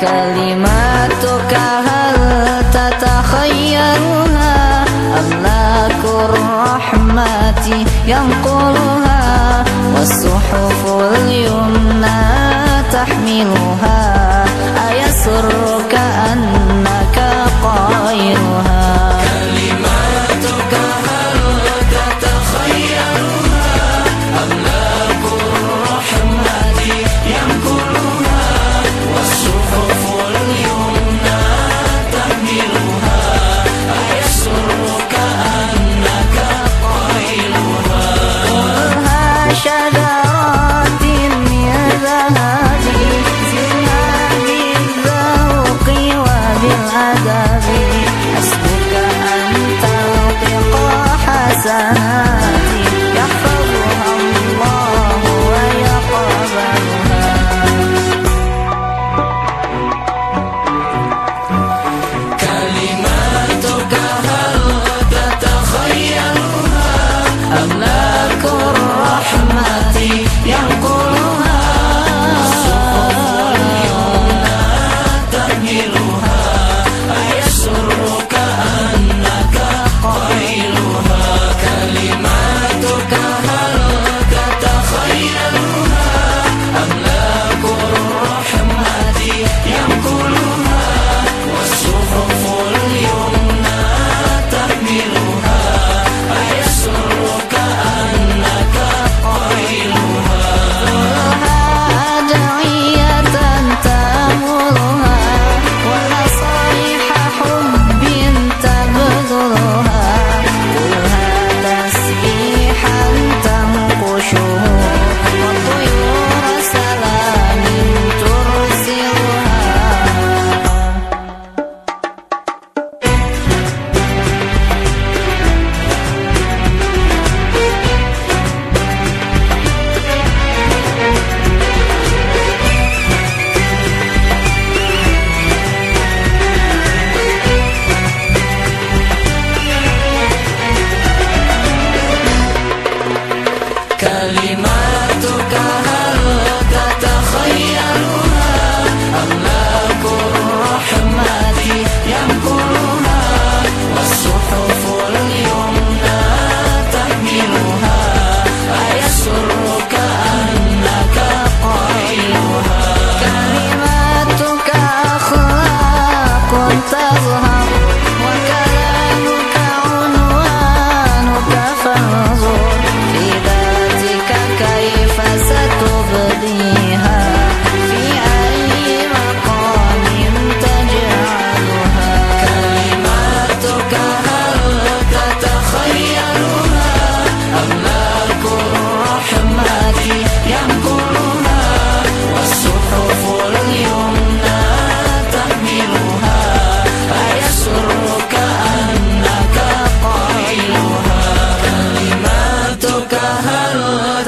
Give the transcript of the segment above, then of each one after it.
كلماتك هل تتخيلها أملاك الرحمة ينقلها والصحف اليمنى تحملها أيسر nada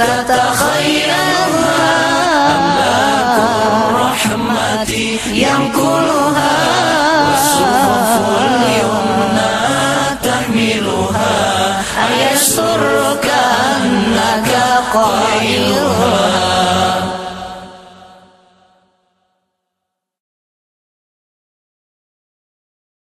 تتخيلها أملاك الرحمة ينقلها والصفوف اليمنى تحملها أيسرك أنك قائلها